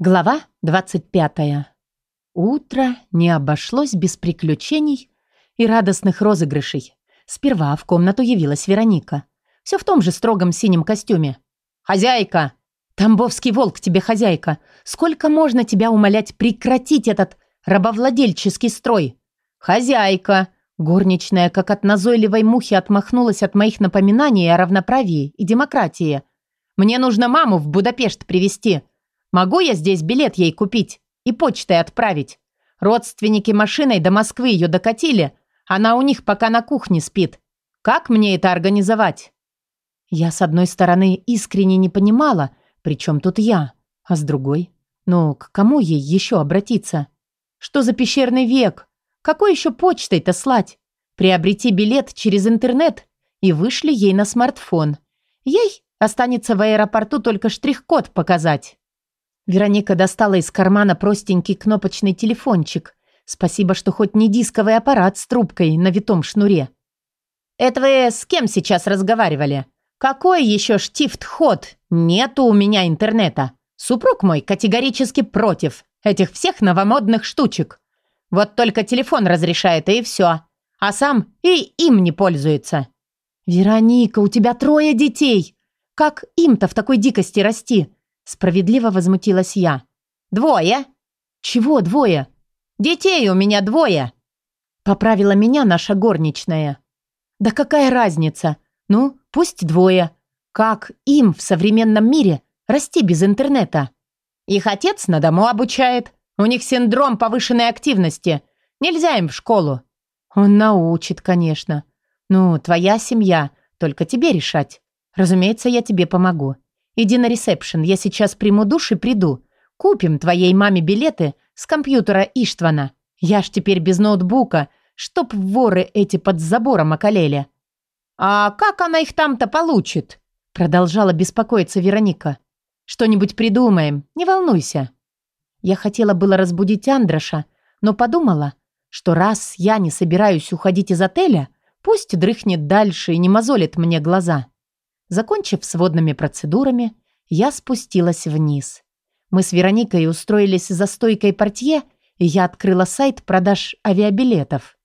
Глава 25. Утро не обошлось без приключений и радостных розыгрышей. Сперва в комнату явилась Вероника. Все в том же строгом синем костюме. «Хозяйка!» «Тамбовский волк тебе, хозяйка! Сколько можно тебя умолять прекратить этот рабовладельческий строй?» «Хозяйка!» Горничная, как от назойливой мухи, отмахнулась от моих напоминаний о равноправии и демократии. «Мне нужно маму в Будапешт привезти Могу я здесь билет ей купить и почтой отправить? Родственники машиной до Москвы ее докатили. Она у них пока на кухне спит. Как мне это организовать? Я, с одной стороны, искренне не понимала, при чем тут я, а с другой, ну, к кому ей еще обратиться? Что за пещерный век? Какой еще почтой-то слать? Приобрети билет через интернет и вышли ей на смартфон. Ей останется в аэропорту только штрих-код показать. Вероника достала из кармана простенький кнопочный телефончик. Спасибо, что хоть не дисковый аппарат с трубкой на витом шнуре. «Это вы с кем сейчас разговаривали? Какой еще штифт-ход? Нету у меня интернета. Супруг мой категорически против этих всех новомодных штучек. Вот только телефон разрешает, и все. А сам и им не пользуется». «Вероника, у тебя трое детей. Как им-то в такой дикости расти? Справедливо возмутилась я. «Двое?» «Чего двое?» «Детей у меня двое!» Поправила меня наша горничная. «Да какая разница? Ну, пусть двое. Как им в современном мире расти без интернета?» «Их отец на дому обучает. У них синдром повышенной активности. Нельзя им в школу». «Он научит, конечно. Ну, твоя семья, только тебе решать. Разумеется, я тебе помогу. Иди на ресепшн, я сейчас приму душ и приду. Купим твоей маме билеты с компьютера Иштвана. Я ж теперь без ноутбука, чтоб воры эти под забором околели». «А как она их там-то получит?» Продолжала беспокоиться Вероника. «Что-нибудь придумаем, не волнуйся». Я хотела было разбудить Андроша, но подумала, что раз я не собираюсь уходить из отеля, пусть дрыхнет дальше и не мозолит мне глаза. Закончив с водными процедурами, я спустилась вниз. Мы с Вероникой устроились за стойкой портье, и я открыла сайт продаж авиабилетов.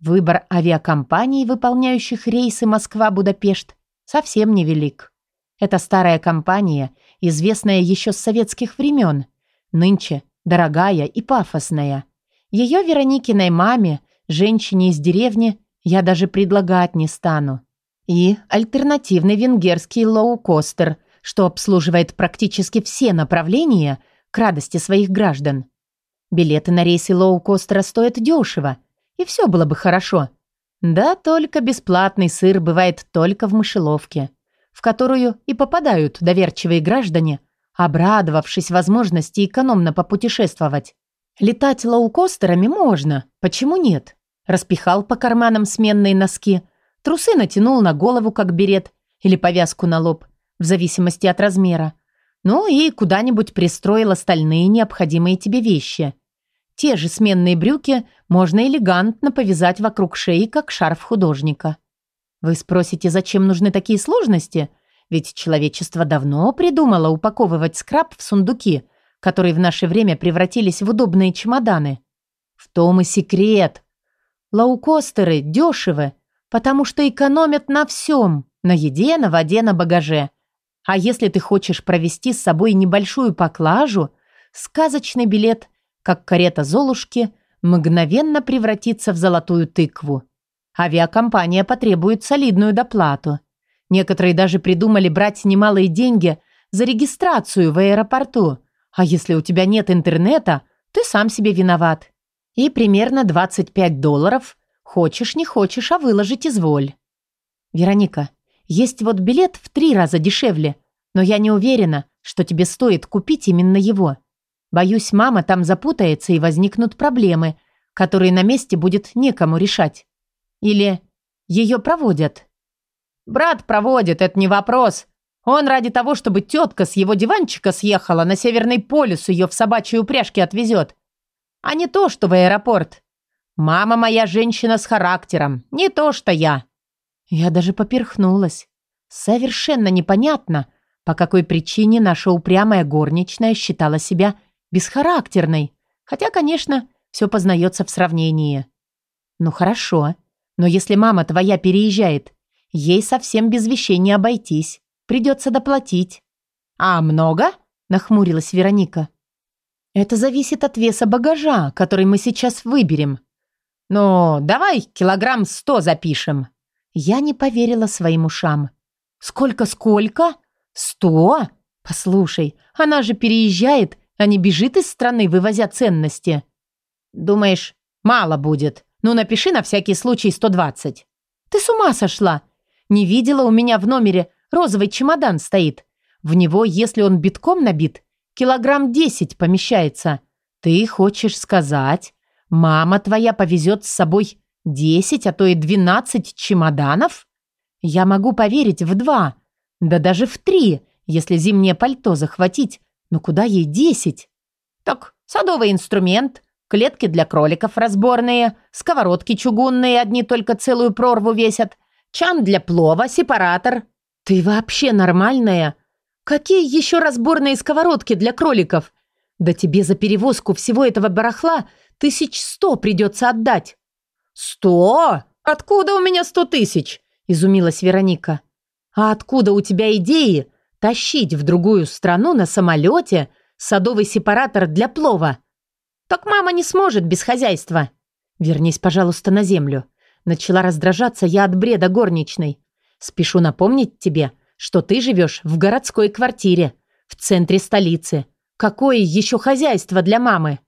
Выбор авиакомпаний, выполняющих рейсы Москва-Будапешт, совсем невелик. Это старая компания, известная еще с советских времен, нынче дорогая и пафосная. Ее Вероникиной маме, женщине из деревни, я даже предлагать не стану и альтернативный венгерский лоукостер, что обслуживает практически все направления к радости своих граждан. Билеты на рейсы лоукостера стоят дешево, и все было бы хорошо. Да только бесплатный сыр бывает только в мышеловке, в которую и попадают доверчивые граждане, обрадовавшись возможности экономно попутешествовать. Летать лоукостерами можно, почему нет? Распихал по карманам сменные носки – Трусы натянул на голову, как берет, или повязку на лоб, в зависимости от размера. Ну и куда-нибудь пристроил остальные необходимые тебе вещи. Те же сменные брюки можно элегантно повязать вокруг шеи, как шарф художника. Вы спросите, зачем нужны такие сложности? Ведь человечество давно придумало упаковывать скраб в сундуки, которые в наше время превратились в удобные чемоданы. В том и секрет. Лаукостеры дешевы, Потому что экономят на всем. На еде, на воде, на багаже. А если ты хочешь провести с собой небольшую поклажу, сказочный билет, как карета Золушки, мгновенно превратится в золотую тыкву. Авиакомпания потребует солидную доплату. Некоторые даже придумали брать немалые деньги за регистрацию в аэропорту. А если у тебя нет интернета, ты сам себе виноват. И примерно 25 долларов Хочешь, не хочешь, а выложить изволь. Вероника, есть вот билет в три раза дешевле, но я не уверена, что тебе стоит купить именно его. Боюсь, мама там запутается и возникнут проблемы, которые на месте будет некому решать. Или ее проводят. Брат проводит, это не вопрос. Он ради того, чтобы тетка с его диванчика съехала, на Северный полюс ее в собачьей упряжке отвезет. А не то, что в аэропорт. Мама моя женщина с характером, не то что я. Я даже поперхнулась. Совершенно непонятно, по какой причине наша упрямая горничная считала себя бесхарактерной. Хотя, конечно, все познается в сравнении. Ну хорошо, но если мама твоя переезжает, ей совсем без вещей не обойтись. Придется доплатить. А много? Нахмурилась Вероника. Это зависит от веса багажа, который мы сейчас выберем. Ну, давай килограмм сто запишем. Я не поверила своим ушам. Сколько-сколько? Сто? Послушай, она же переезжает, а не бежит из страны, вывозя ценности. Думаешь, мало будет? Ну, напиши на всякий случай 120. Ты с ума сошла? Не видела у меня в номере розовый чемодан стоит. В него, если он битком набит, килограмм 10 помещается. Ты хочешь сказать, мама твоя повезет с собой 10, а то и 12 чемоданов? Я могу поверить в два, да даже в три, если зимнее пальто захватить, но куда ей десять? Так, садовый инструмент, клетки для кроликов разборные, сковородки чугунные, одни только целую прорву весят, чан для плова, сепаратор. Ты вообще нормальная? Какие еще разборные сковородки для кроликов? Да тебе за перевозку всего этого барахла тысяч сто придется отдать. Сто? Откуда у меня сто тысяч? Изумилась Вероника. А откуда у тебя идеи Тащить в другую страну на самолете садовый сепаратор для плова. Так мама не сможет без хозяйства. Вернись, пожалуйста, на землю. Начала раздражаться я от бреда горничной. Спешу напомнить тебе, что ты живешь в городской квартире, в центре столицы. Какое еще хозяйство для мамы?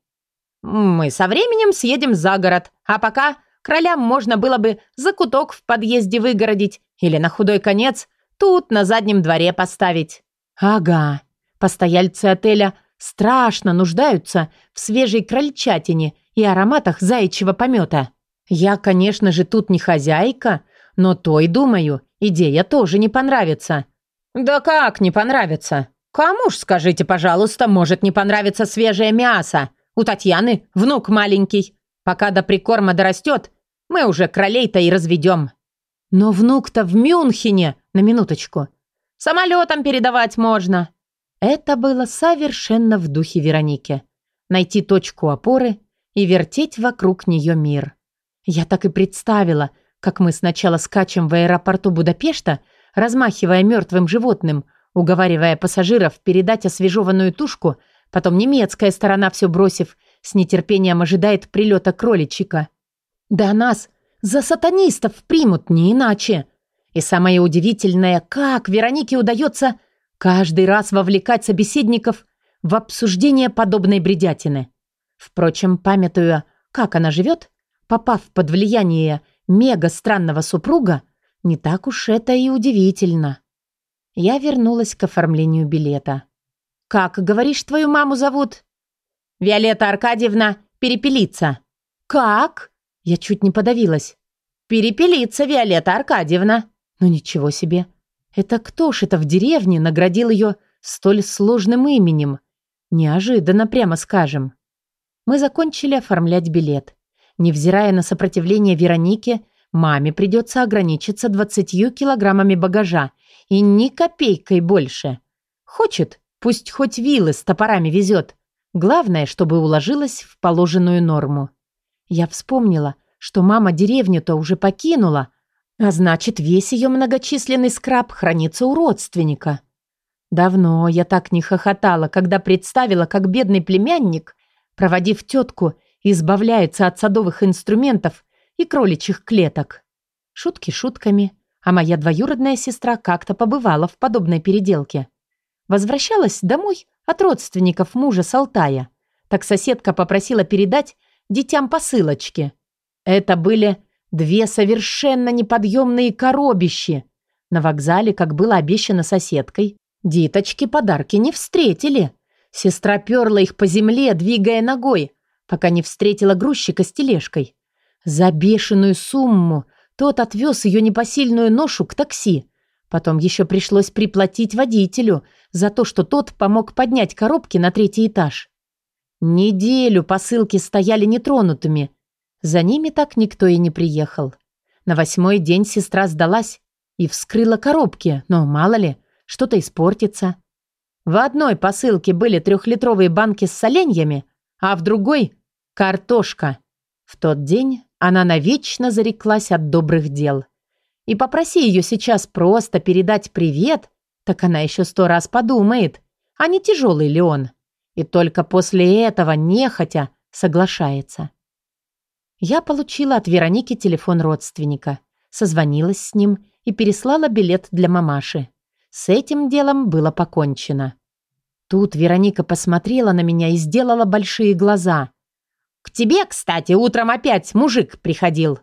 Мы со временем съедем за город, а пока кролям можно было бы закуток в подъезде выгородить или на худой конец – Тут на заднем дворе поставить. Ага. Постояльцы отеля страшно нуждаются в свежей крольчатине и ароматах заячьего помета. Я, конечно же, тут не хозяйка, но той, думаю, идея тоже не понравится. Да как не понравится? Кому ж, скажите, пожалуйста, может не понравиться свежее мясо? У Татьяны внук маленький. Пока до прикорма дорастет, мы уже кролей-то и разведем. Но внук-то в Мюнхене, на минуточку. Самолетом передавать можно. Это было совершенно в духе Вероники. Найти точку опоры и вертеть вокруг нее мир. Я так и представила, как мы сначала скачем в аэропорту Будапешта, размахивая мертвым животным, уговаривая пассажиров передать освежеванную тушку, потом немецкая сторона все бросив, с нетерпением ожидает прилета кроличика. Да нас за сатанистов примут не иначе. И самое удивительное, как Веронике удается каждый раз вовлекать собеседников в обсуждение подобной бредятины. Впрочем, памятуя, как она живет, попав под влияние мега странного супруга, не так уж это и удивительно. Я вернулась к оформлению билета. «Как, говоришь, твою маму зовут?» «Виолетта Аркадьевна Перепелица». «Как?» Я чуть не подавилась. «Перепелица, Виолетта Аркадьевна!» Ну ничего себе. Это кто ж это в деревне наградил ее столь сложным именем? Неожиданно, прямо скажем. Мы закончили оформлять билет. Невзирая на сопротивление Вероники, маме придется ограничиться двадцатью килограммами багажа и ни копейкой больше. Хочет, пусть хоть вилы с топорами везет. Главное, чтобы уложилась в положенную норму. Я вспомнила, что мама деревню-то уже покинула, а значит, весь ее многочисленный скраб хранится у родственника. Давно я так не хохотала, когда представила, как бедный племянник, проводив тетку, избавляется от садовых инструментов и кроличьих клеток. Шутки шутками, а моя двоюродная сестра как-то побывала в подобной переделке. Возвращалась домой от родственников мужа с Алтая. Так соседка попросила передать детям посылочки. Это были две совершенно неподъемные коробищи. На вокзале, как было обещано соседкой, диточки подарки не встретили. Сестра перла их по земле, двигая ногой, пока не встретила грузчика с тележкой. За бешеную сумму тот отвез ее непосильную ношу к такси. Потом еще пришлось приплатить водителю за то, что тот помог поднять коробки на третий этаж. Неделю посылки стояли нетронутыми. За ними так никто и не приехал. На восьмой день сестра сдалась и вскрыла коробки, но мало ли, что-то испортится. В одной посылке были трехлитровые банки с соленьями, а в другой – картошка. В тот день она навечно зареклась от добрых дел. И попроси ее сейчас просто передать привет, так она еще сто раз подумает, а не тяжелый ли он. И только после этого, нехотя, соглашается. Я получила от Вероники телефон родственника, созвонилась с ним и переслала билет для мамаши. С этим делом было покончено. Тут Вероника посмотрела на меня и сделала большие глаза. «К тебе, кстати, утром опять мужик приходил».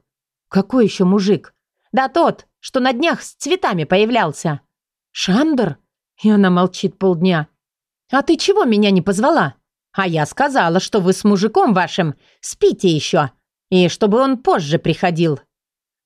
«Какой еще мужик?» «Да тот, что на днях с цветами появлялся». «Шандер?» И она молчит полдня. «А ты чего меня не позвала?» «А я сказала, что вы с мужиком вашим спите еще, и чтобы он позже приходил».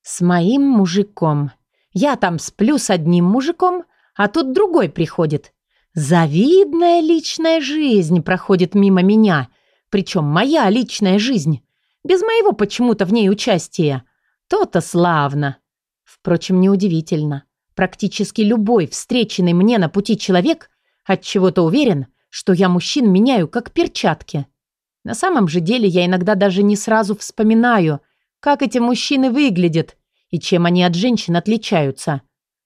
«С моим мужиком. Я там сплю с одним мужиком, а тут другой приходит. Завидная личная жизнь проходит мимо меня, причем моя личная жизнь, без моего почему-то в ней участия. То-то славно. Впрочем, неудивительно. Практически любой встреченный мне на пути человек от чего-то уверен, что я мужчин меняю как перчатки. На самом же деле я иногда даже не сразу вспоминаю, как эти мужчины выглядят и чем они от женщин отличаются.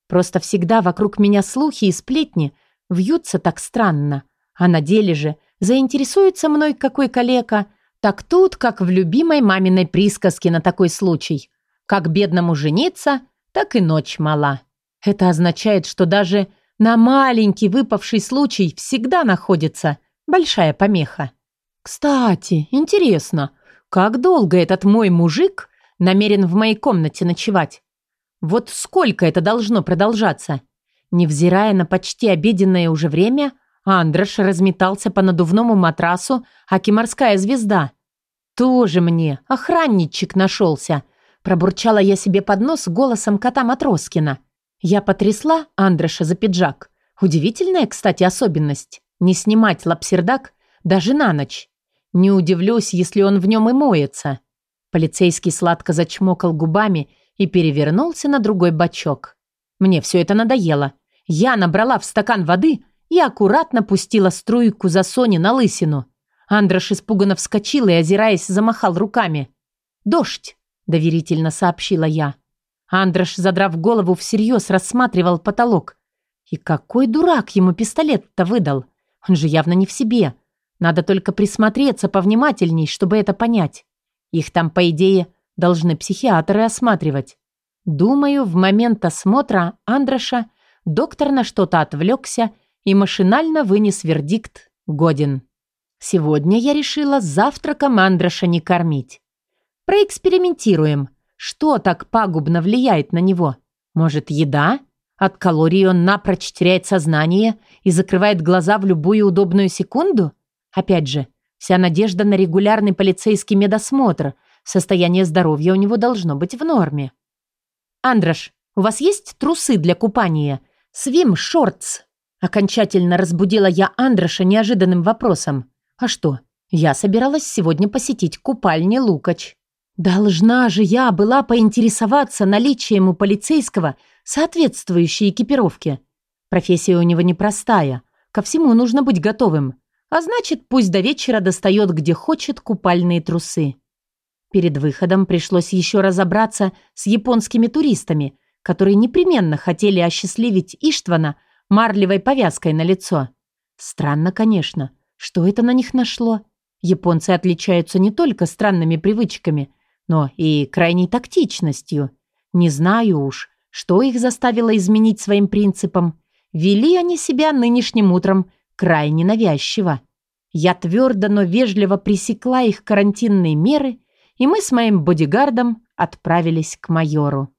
Просто всегда вокруг меня слухи и сплетни – Вьются так странно. А на деле же заинтересуется мной какой калека, так тут, как в любимой маминой присказке на такой случай. Как бедному жениться, так и ночь мала. Это означает, что даже на маленький выпавший случай всегда находится большая помеха. Кстати, интересно, как долго этот мой мужик намерен в моей комнате ночевать? Вот сколько это должно продолжаться? Невзирая на почти обеденное уже время, Андрош разметался по надувному матрасу, аки морская звезда. «Тоже мне, охранничек нашелся!» Пробурчала я себе под нос голосом кота Матроскина. Я потрясла Андроша за пиджак. Удивительная, кстати, особенность. Не снимать лапсердак даже на ночь. Не удивлюсь, если он в нем и моется. Полицейский сладко зачмокал губами и перевернулся на другой бочок. Мне все это надоело. Я набрала в стакан воды и аккуратно пустила струйку за Сони на лысину. Андрош испуганно вскочил и, озираясь, замахал руками. «Дождь!» – доверительно сообщила я. Андрош, задрав голову, всерьез рассматривал потолок. И какой дурак ему пистолет-то выдал? Он же явно не в себе. Надо только присмотреться повнимательней, чтобы это понять. Их там, по идее, должны психиатры осматривать. Думаю, в момент осмотра Андроша доктор на что-то отвлекся и машинально вынес вердикт «Годен». Сегодня я решила завтра командроша не кормить. Проэкспериментируем. Что так пагубно влияет на него? Может, еда? От калорий он напрочь теряет сознание и закрывает глаза в любую удобную секунду? Опять же, вся надежда на регулярный полицейский медосмотр. Состояние здоровья у него должно быть в норме. «Андрош, у вас есть трусы для купания? «Свим шортс!» Окончательно разбудила я Андроша неожиданным вопросом. «А что? Я собиралась сегодня посетить купальни Лукач. Должна же я была поинтересоваться наличием у полицейского соответствующей экипировки. Профессия у него непростая. Ко всему нужно быть готовым. А значит, пусть до вечера достает где хочет купальные трусы. Перед выходом пришлось еще разобраться с японскими туристами – которые непременно хотели осчастливить Иштвана марлевой повязкой на лицо. Странно, конечно. Что это на них нашло? Японцы отличаются не только странными привычками, но и крайней тактичностью. Не знаю уж, что их заставило изменить своим принципам. Вели они себя нынешним утром крайне навязчиво. Я твердо, но вежливо пресекла их карантинные меры, и мы с моим бодигардом отправились к майору.